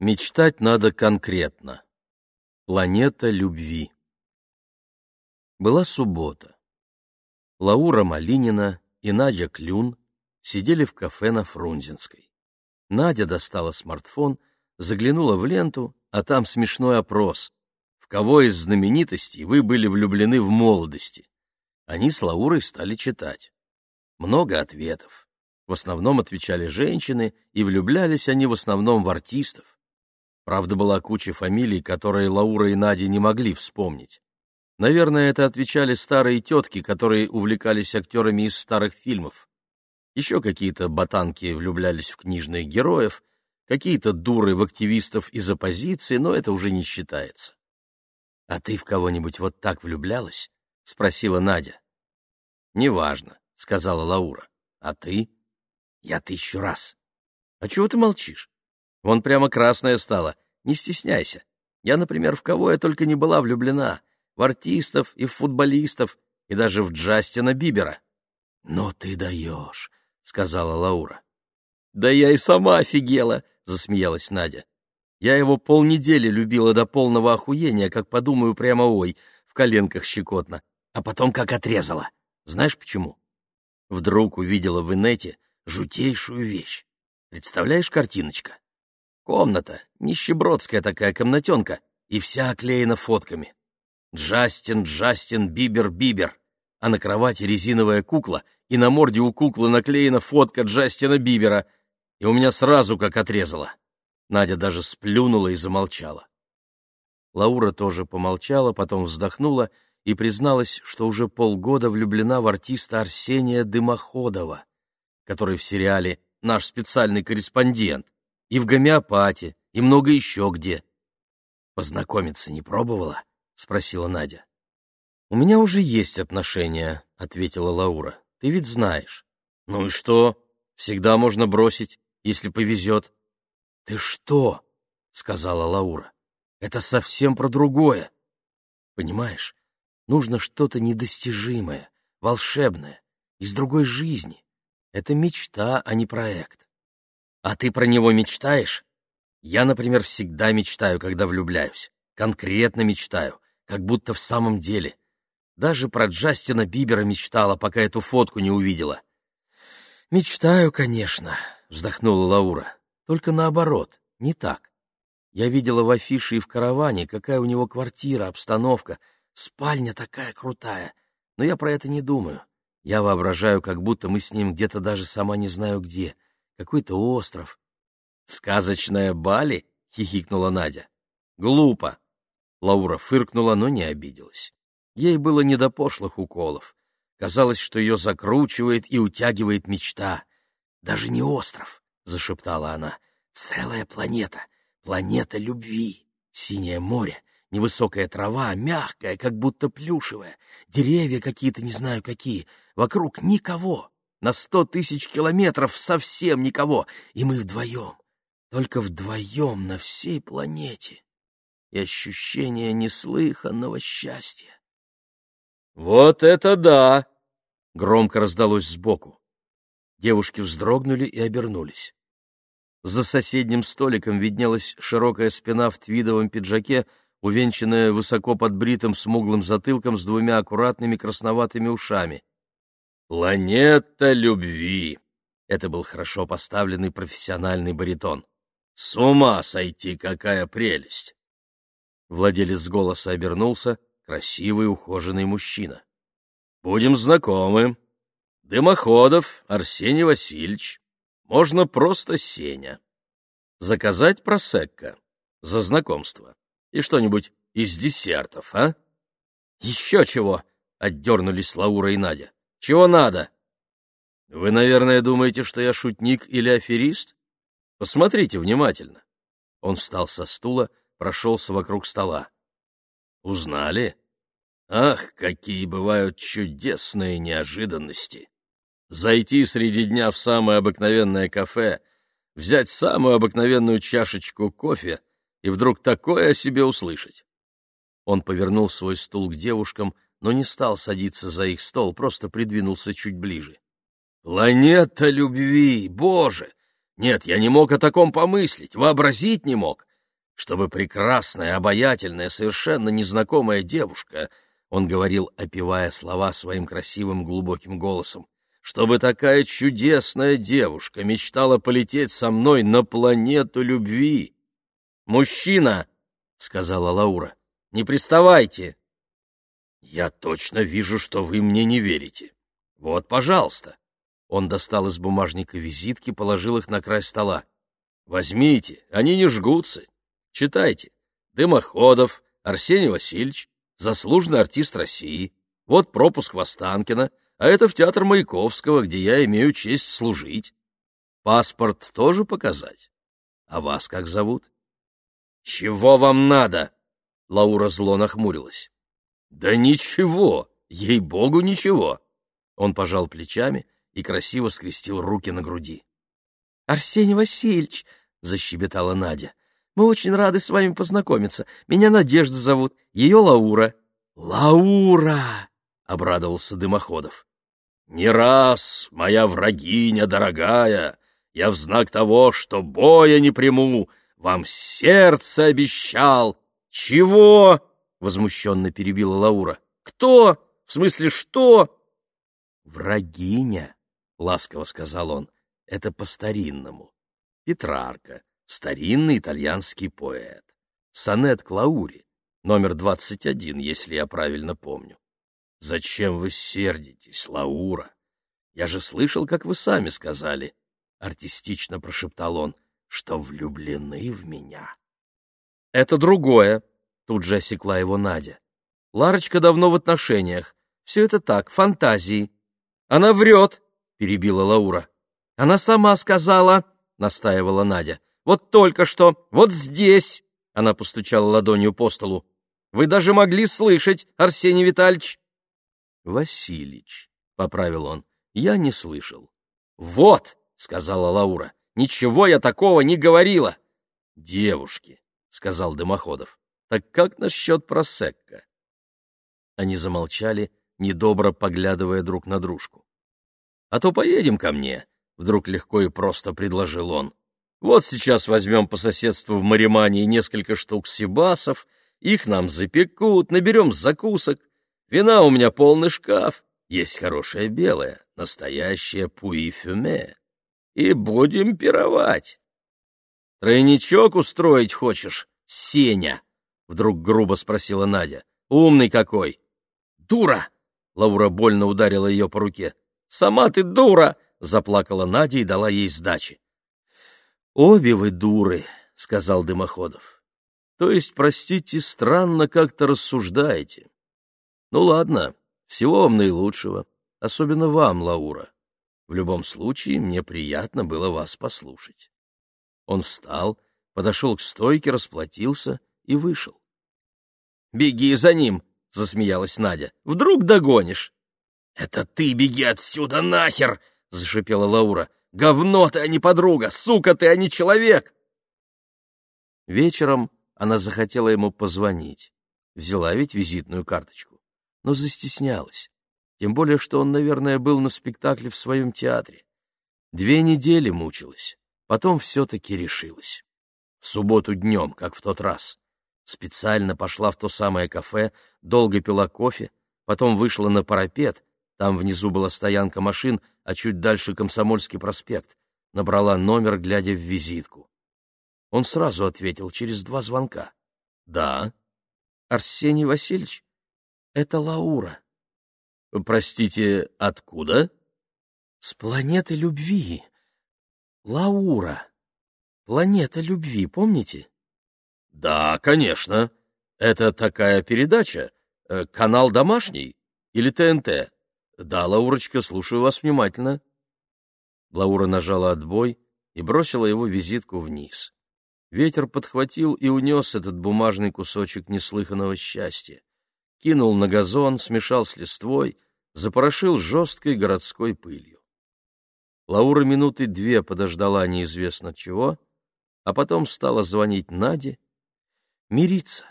Мечтать надо конкретно. Планета любви. Была суббота. Лаура Малинина и Надя Клюн сидели в кафе на Фрунзенской. Надя достала смартфон, заглянула в ленту, а там смешной опрос. В кого из знаменитостей вы были влюблены в молодости? Они с Лаурой стали читать. Много ответов. В основном отвечали женщины, и влюблялись они в основном в артистов. Правда, была куча фамилий, которые Лаура и Надя не могли вспомнить. Наверное, это отвечали старые тетки, которые увлекались актерами из старых фильмов. Еще какие-то ботанки влюблялись в книжных героев, какие-то дуры в активистов из оппозиции, но это уже не считается. — А ты в кого-нибудь вот так влюблялась? — спросила Надя. — Неважно, — сказала Лаура. — А ты? — Я тысячу раз. — А чего ты молчишь? Вон прямо красная стала. Не стесняйся. Я, например, в кого я только не была влюблена. В артистов и в футболистов, и даже в Джастина Бибера. — Но ты даешь, — сказала Лаура. — Да я и сама офигела, — засмеялась Надя. Я его полнедели любила до полного охуения, как подумаю прямо ой, в коленках щекотно, а потом как отрезала. Знаешь почему? Вдруг увидела в инете жутейшую вещь. Представляешь картиночка? Комната, нищебродская такая комнатенка, и вся оклеена фотками. Джастин, Джастин, Бибер, Бибер. А на кровати резиновая кукла, и на морде у куклы наклеена фотка Джастина Бибера, и у меня сразу как отрезало. Надя даже сплюнула и замолчала. Лаура тоже помолчала, потом вздохнула и призналась, что уже полгода влюблена в артиста Арсения Дымоходова, который в сериале «Наш специальный корреспондент» и в гомеопате, и много еще где. Познакомиться не пробовала? спросила Надя. У меня уже есть отношения, ответила Лаура. Ты ведь знаешь. Ну и что? Всегда можно бросить, если повезет. Ты что? сказала Лаура. Это совсем про другое. Понимаешь, нужно что-то недостижимое, волшебное, из другой жизни. Это мечта, а не проект. А ты про него мечтаешь? Я, например, всегда мечтаю, когда влюбляюсь. Конкретно мечтаю, как будто в самом деле. Даже про Джастина Бибера мечтала, пока эту фотку не увидела. «Мечтаю, конечно», — вздохнула Лаура. «Только наоборот, не так. Я видела в афише и в караване, какая у него квартира, обстановка, спальня такая крутая. Но я про это не думаю. Я воображаю, как будто мы с ним где-то даже сама не знаю где — какой-то остров. «Сказочная Бали?» — хихикнула Надя. «Глупо!» Лаура фыркнула, но не обиделась. Ей было не до пошлых уколов. Казалось, что ее закручивает и утягивает мечта. «Даже не остров!» — зашептала она. «Целая планета! Планета любви! Синее море, невысокая трава, мягкая, как будто плюшевая, деревья какие-то не знаю какие, вокруг никого, на сто тысяч километров совсем никого, и мы вдвоем, только вдвоем на всей планете. И ощущение неслыханного счастья. «Вот это да!» — громко раздалось сбоку. Девушки вздрогнули и обернулись. За соседним столиком виднелась широкая спина в твидовом пиджаке, увенчанная высоко подбритым смуглым затылком с двумя аккуратными красноватыми ушами. «Планета любви!» Это был хорошо поставленный профессиональный баритон. «С ума сойти, какая прелесть!» Владелец голоса обернулся, красивый ухоженный мужчина. «Будем знакомы. Дымоходов Арсений Васильевич. Можно просто Сеня. Заказать просекко за знакомство. И что-нибудь из десертов, а?» «Еще чего!» — отдернулись Лаура и Надя. Чего надо? Вы, наверное, думаете, что я шутник или аферист? Посмотрите внимательно. Он встал со стула, прошелся вокруг стола. Узнали? Ах, какие бывают чудесные неожиданности! Зайти среди дня в самое обыкновенное кафе, взять самую обыкновенную чашечку кофе и вдруг такое о себе услышать. Он повернул свой стул к девушкам, но не стал садиться за их стол, просто придвинулся чуть ближе. «Планета любви! Боже! Нет, я не мог о таком помыслить, вообразить не мог. чтобы прекрасная, обаятельная, совершенно незнакомая девушка, он говорил, опевая слова своим красивым глубоким голосом, чтобы такая чудесная девушка мечтала полететь со мной на планету любви. «Мужчина!» — сказала Лаура. «Не приставайте!» «Я точно вижу, что вы мне не верите. Вот, пожалуйста». Он достал из бумажника визитки, положил их на край стола. «Возьмите, они не жгутся, Читайте. Дымоходов, Арсений Васильевич, заслуженный артист России. Вот пропуск в Останкино, а это в театр Маяковского, где я имею честь служить. Паспорт тоже показать? А вас как зовут? Чего вам надо? Лаура зло нахмурилась. Да ничего, ей-богу, ничего. Он пожал плечами и красиво скрестил руки на груди. Арсений Васильевич, защебетала Надя. Мы очень рады с вами познакомиться. Меня Надежда зовут, ее Лаура». «Лаура!» — обрадовался Дымоходов. «Не раз, моя врагиня дорогая, я в знак того, что боя не приму, вам сердце обещал». «Чего?» — возмущенно перебила Лаура. «Кто? В смысле, что?» «Врагиня», — ласково сказал он, — «это по-старинному. Петрарка, старинный итальянский поэт. Сонет Клаури, номер 21, если я правильно помню. Зачем вы сердитесь, Лаура? Я же слышал, как вы сами сказали, — артистично прошептал он, — что влюблены в меня. Это другое, — тут же осекла его Надя. Ларочка давно в отношениях. Все это так, фантазии. Она врет, — перебила Лаура. Она сама сказала, — настаивала Надя. Вот только что, вот здесь, — она постучала ладонью по столу, — вы даже могли слышать, Арсений Витальевич. — Василич, — поправил он, — я не слышал. — Вот, — сказала Лаура, — ничего я такого не говорила. — Девушки, — сказал Дымоходов, — так как насчет просекка? Они замолчали, недобро поглядывая друг на дружку. — А то поедем ко мне, — вдруг легко и просто предложил он. Вот сейчас возьмем по соседству в Маримании несколько штук сибасов, их нам запекут, наберем закусок. Вина у меня полный шкаф, есть хорошее белое, настоящее пуи-фюме. И будем пировать. Тройничок устроить хочешь, Сеня? Вдруг грубо спросила Надя. Умный какой. Дура! Лаура больно ударила ее по руке. Сама ты дура! Заплакала Надя и дала ей сдачи. «Обе вы дуры», — сказал Дымоходов. «То есть, простите, странно как-то рассуждаете. Ну ладно, всего вам наилучшего, особенно вам, Лаура. В любом случае, мне приятно было вас послушать». Он встал, подошел к стойке, расплатился и вышел. «Беги за ним!» — засмеялась Надя. «Вдруг догонишь?» «Это ты беги отсюда нахер!» — зашипела Лаура. Говно ты, а не подруга! Сука ты, а не человек!» Вечером она захотела ему позвонить. Взяла ведь визитную карточку, но застеснялась. Тем более, что он, наверное, был на спектакле в своем театре. Две недели мучилась, потом все-таки решилась. В субботу днем, как в тот раз. Специально пошла в то самое кафе, долго пила кофе, потом вышла на парапет, там внизу была стоянка машин, а чуть дальше Комсомольский проспект. Набрала номер, глядя в визитку. Он сразу ответил через два звонка. «Да». «Арсений Васильевич, это Лаура». «Простите, откуда?» «С планеты любви. Лаура. Планета любви, помните?» «Да, конечно. Это такая передача. Э, канал домашний или ТНТ?» Да, Лаурочка, слушаю вас внимательно. Лаура нажала отбой и бросила его визитку вниз. Ветер подхватил и унес этот бумажный кусочек неслыханного счастья. Кинул на газон, смешал с листвой, запорошил жесткой городской пылью. Лаура минуты две подождала неизвестно чего, а потом стала звонить Наде, мириться.